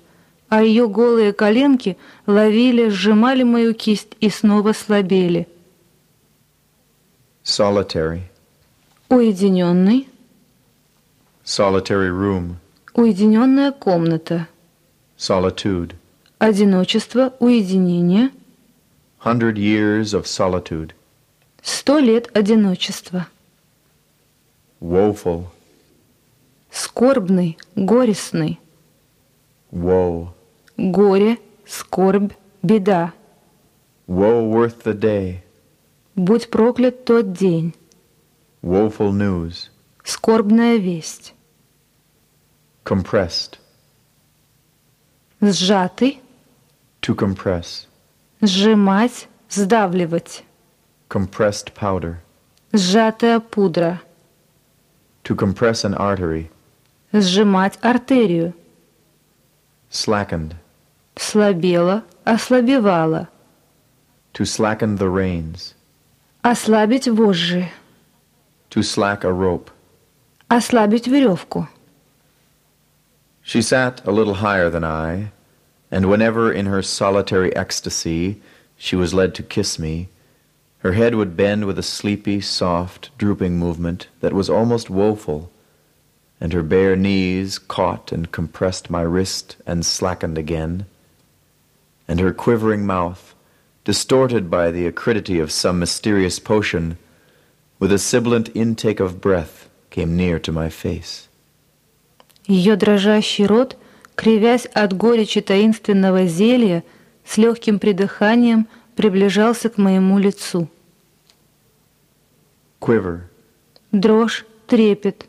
а ее голые коленки ловили, сжимали мою кисть и снова слабели. Solitary, Уединенный, solitary room, уединенная комната, solitude, одиночество, уединение, hundred years of solitude, сто лет одиночества, woeful, скорбный, горестный, woe, горе, скорбь, беда. woe worth the day, Будь проклят тот день, woeful news, скорбная весть, compressed, сжатый, to compress, сжимать, сдавливать, compressed powder, сжатая пудра, to compress an artery, сжимать артерию, slackened, слабела, ослабевала, to slacken the reins, ослабить вожжи, to slack a rope. ослабить веревку. She sat a little higher than I, and whenever in her solitary ecstasy she was led to kiss me, her head would bend with a sleepy, soft, drooping movement that was almost woeful, and her bare knees caught and compressed my wrist and slackened again, and her quivering mouth, distorted by the acridity of some mysterious potion, with a sibilant intake of breath, came near to my face. Ее дрожащий рот, кривясь от горечи таинственного зелья, с легким придыханием приближался к моему лицу. Quiver, Дрожь, трепет,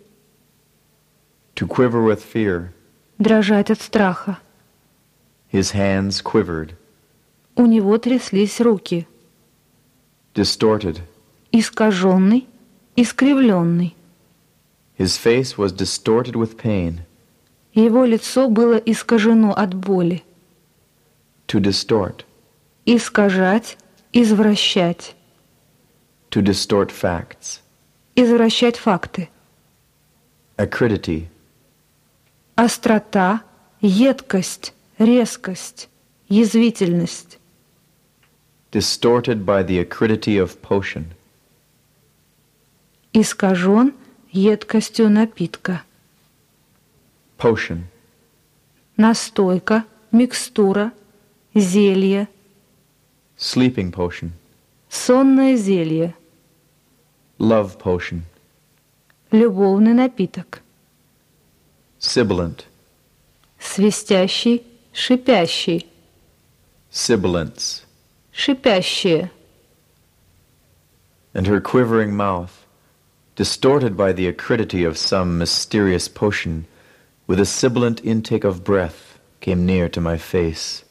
to quiver with fear, дрожать от страха. his hands quivered, У него тряслись руки, distorted, искаженный, искривленный, His face was distorted with pain. Его лицо было искажено от боли. To distort. Искажать, извращать. To distort facts. Извращать факты. Acridity. Острота, едкость, резкость, язвительность. Distorted by the acridity of potion. Искажен едкостью напитка. Potion. Настойка, микстура, зелье, Sleeping potion. сонное зелье, Love potion. любовный напиток, Sibilant. свистящий, шипящий, Sibilance. шипящее, And her quivering mouth, distorted by the acridity of some mysterious potion, with a sibilant intake of breath, came near to my face.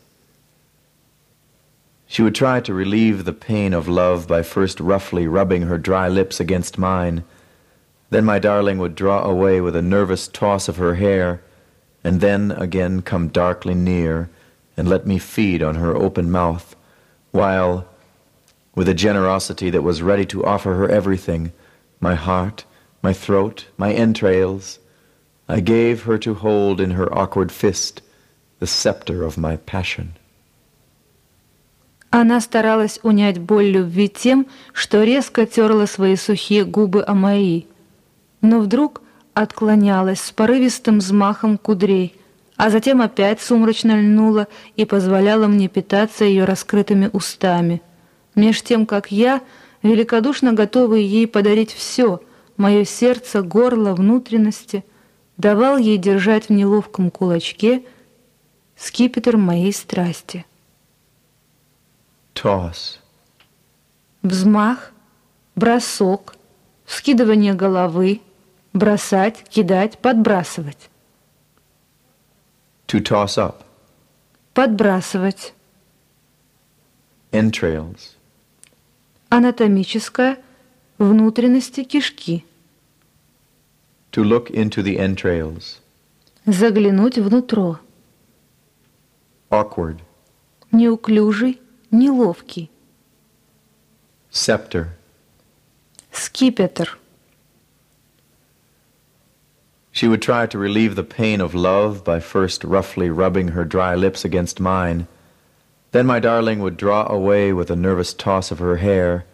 She would try to relieve the pain of love by first roughly rubbing her dry lips against mine. Then my darling would draw away with a nervous toss of her hair, and then again come darkly near and let me feed on her open mouth, while, with a generosity that was ready to offer her everything, my heart, my throat, my entrails, I gave her to hold in her awkward fist the scepter of my passion. Она старалась унять боль любви тем, что резко терла свои сухие губы о мои, но вдруг отклонялась с порывистым взмахом кудрей, а затем опять сумрачно льнула и позволяла мне питаться ее раскрытыми устами, меж тем, как я, великодушно готовый ей подарить все, мое сердце, горло, внутренности, давал ей держать в неловком кулачке скипетр моей страсти. Toss, Взмах, бросок, вскидывание головы, бросать, кидать, подбрасывать, to toss up, подбрасывать, entrails, анатомическое, внутренности кишки, to look into the entrails, заглянуть внутрь, awkward, неуклюжий, неловкий, scepter, скипетр, She would try to relieve the pain of love by first roughly rubbing her dry lips against mine. Then my darling would draw away with a nervous toss of her hair,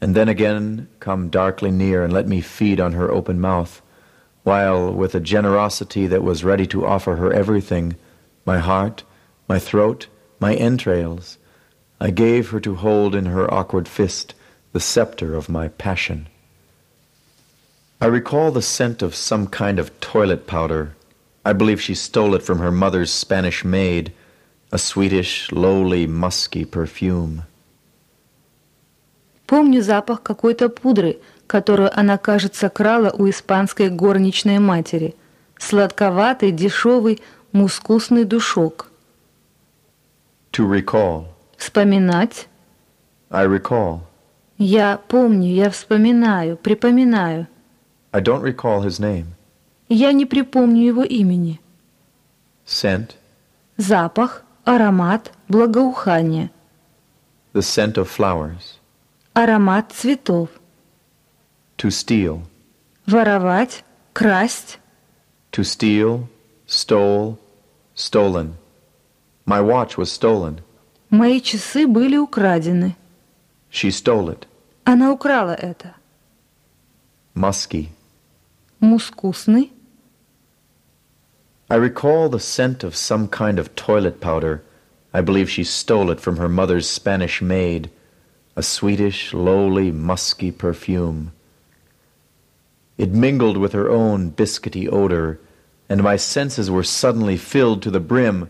and then again come darkly near and let me feed on her open mouth, while, with a generosity that was ready to offer her everything, my heart, my throat, my entrails, I gave her to hold in her awkward fist the scepter of my passion. I recall the scent of some kind of toilet powder. I believe she stole it from her mother's Spanish maid, a sweetish, lowly, musky perfume. Помню запах какой-то пудры, которую она, кажется, крала у испанской горничной матери. Сладковатый, дешевый, мускусный душок. To recall. Вспоминать. I recall. Я помню, я вспоминаю, припоминаю. I don't recall his name. Я не припомню его имени. Scent. Запах, аромат, благоухание. The scent of flowers. Аромат цветов. To steal. Воровать, красть. To steal, stole, stolen. My watch was stolen. Мои часы были украдены. She stole it. Она украла это. Musky. Мускусный. I recall the scent of some kind of toilet powder. I believe she stole it from her mother's Spanish maid, a sweetish, lowly, musky perfume. It mingled with her own biscuity odor, and my senses were suddenly filled to the brim.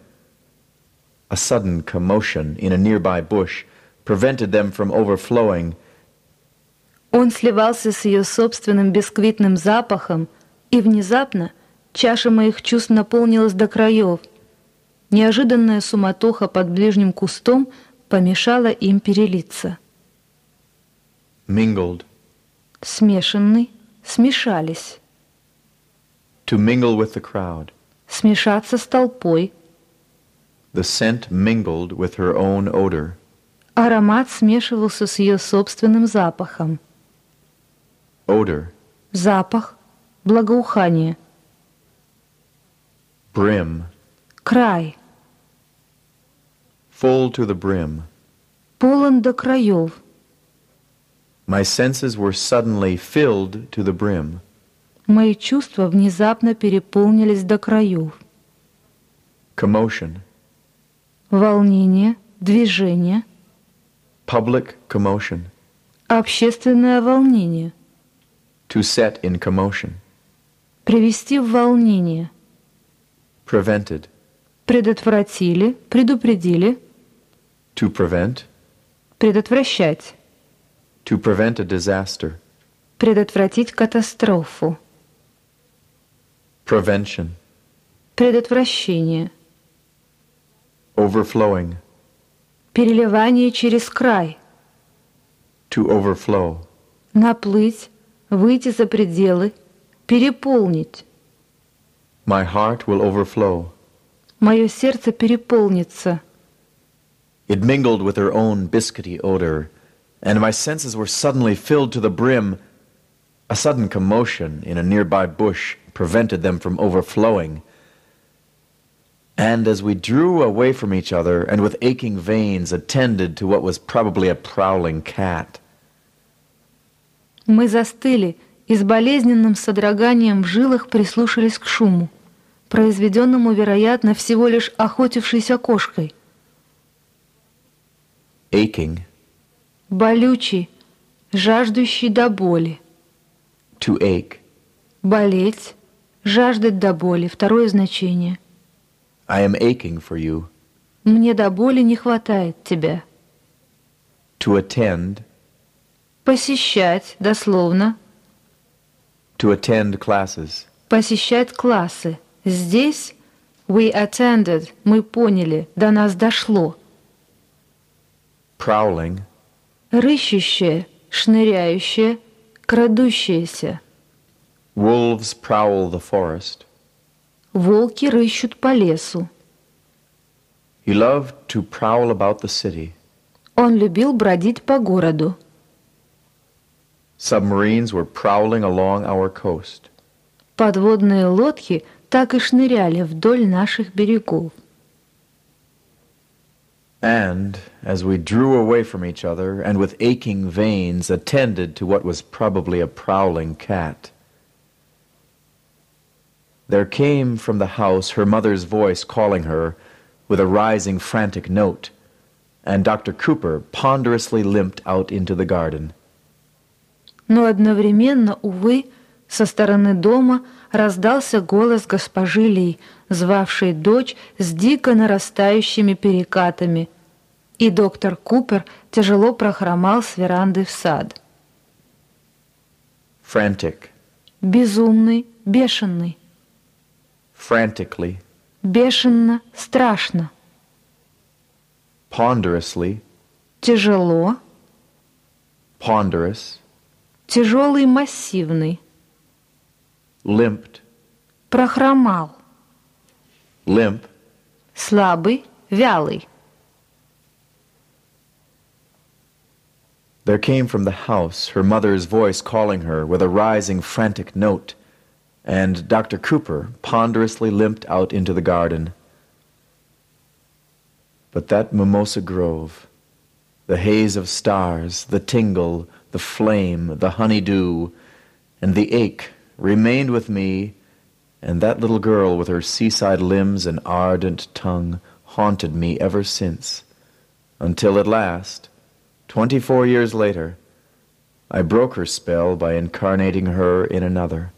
A sudden commotion in a nearby bush prevented them from overflowing. Он сливался с ее собственным бисквитным запахом, и внезапно чаша моих чувств наполнилась до краев. Неожиданная суматоха под ближним кустом помешала им перелиться. Mingled. Смешанный, смешались. to mingle with the crowd. смешаться с толпой. The scent mingled with her own odor. Аромат смешивался с ее собственным запахом. Odor, Запах, благоухание, brim, край, full to the brim. полон до краев. My senses were suddenly filled to the brim. Мои чувства внезапно переполнились до краев. Commotion, Волнение, движение, public commotion. общественное волнение. To set in commotion. Привести в волнение. Prevented. Предотвратили, предупредили, To prevent. предотвращать. To prevent a disaster. Предотвратить катастрофу. Prevention. Предотвращение. Overflowing. Переливание через край. To overflow. Наплыть, выйти за пределы, переполнить. My heart will overflow. Мое сердце переполнится. It mingled with her own biscuity odor, and my senses were suddenly filled to the brim. A sudden commotion in a nearby bush prevented them from overflowing. And as we drew away from each other and with aching veins attended to what was probably a prowling cat, Мы застыли и с болезненным содроганием в жилах прислушались к шуму, произведенному, вероятно, всего лишь охотившейся кошкой. aching, Болючий, жаждущий до боли. to ache, Болеть, жаждать до боли. Второе значение. I am aching for you, Мне до боли не хватает тебя. to attend, Посещать, дословно, to attend classes, посещать классы. Здесь we attended, мы поняли, до нас дошло. prowling, Рыщущее, шныряющее, крадущееся. wolves prowl the forest. Волки рыщут по лесу. He loved to prowl about the city. Он любил бродить по городу. Submarines were prowling along our coast. Подводные лодки так и шныряли вдоль наших берегов. And, as we drew away from each other and with aching veins attended to what was probably a prowling cat, there came from the house her mother's voice calling her with a rising frantic note, and Dr. Cooper ponderously limped out into the garden. Но одновременно, увы, со стороны дома раздался голос госпожи Ли, звавшей дочь с дико нарастающими перекатами, и доктор Купер тяжело прохромал с веранды в сад. Frantic, Безумный, бешеный, frantically, бешено, страшно, ponderously, тяжело, ponderous, тяжелый, массивный, limped, прохромал, limp, слабый, вялый. There came from the house her mother's voice calling her with a rising, frantic note, and Dr. Cooper ponderously limped out into the garden. But that mimosa grove, the haze of stars, the tingle, the flame, the honeydew, and the ache remained with me, and that little girl with her seaside limbs and ardent tongue haunted me ever since, until at last, Twenty-four years later, I broke her spell by incarnating her in another.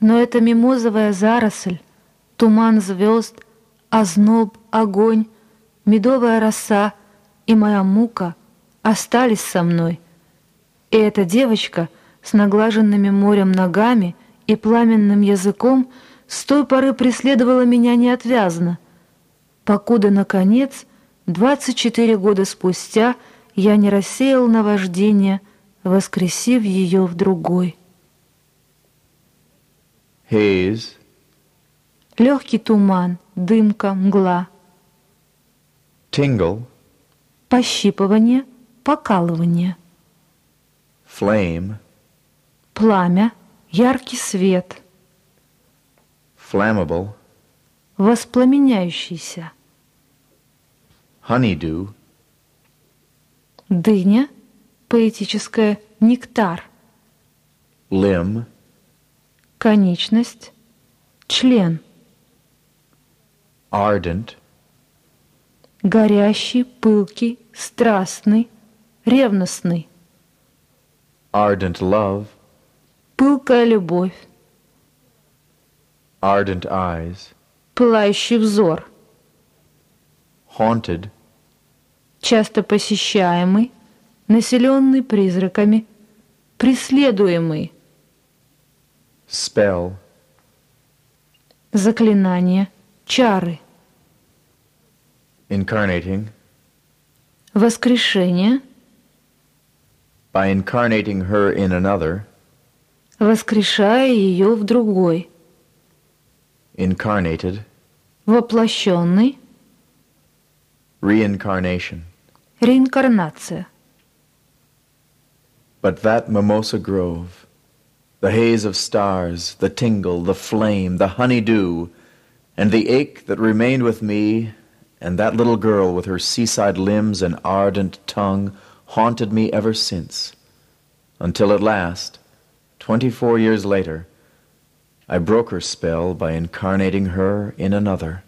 Но эта мимозовая заросль, туман звезд, озноб, огонь, медовая роса и моя мука остались со мной. И эта девочка с наглаженными морем ногами и пламенным языком с той поры преследовала меня неотвязно, покуда, наконец, 24 года спустя я не рассеял наваждение, воскресив ее в другой. haze, легкий туман, дымка, мгла, tingle, пощипывание, покалывание, flame, пламя, яркий свет, flammable, воспламеняющийся, honeydew, дыня, поэтическое нектар, limb, конечность, член, ardent, горящий, пылкий, страстный, ревностный, ardent love, пылкая любовь, ardent eyes, пылающий взор, haunted, часто посещаемый, населенный призраками, преследуемый, spell, заклинания, чары, incarnating, воскрешение, by incarnating her in another, воскрешая ее в другой, incarnated, воплощенный, reincarnation. реинкарнация. But that mimosa grove, the haze of stars, the tingle, the flame, the honeydew, and the ache that remained with me, and that little girl with her seaside limbs and ardent tongue haunted me ever since, until at last, twenty-four years later, I broke her spell by incarnating her in another.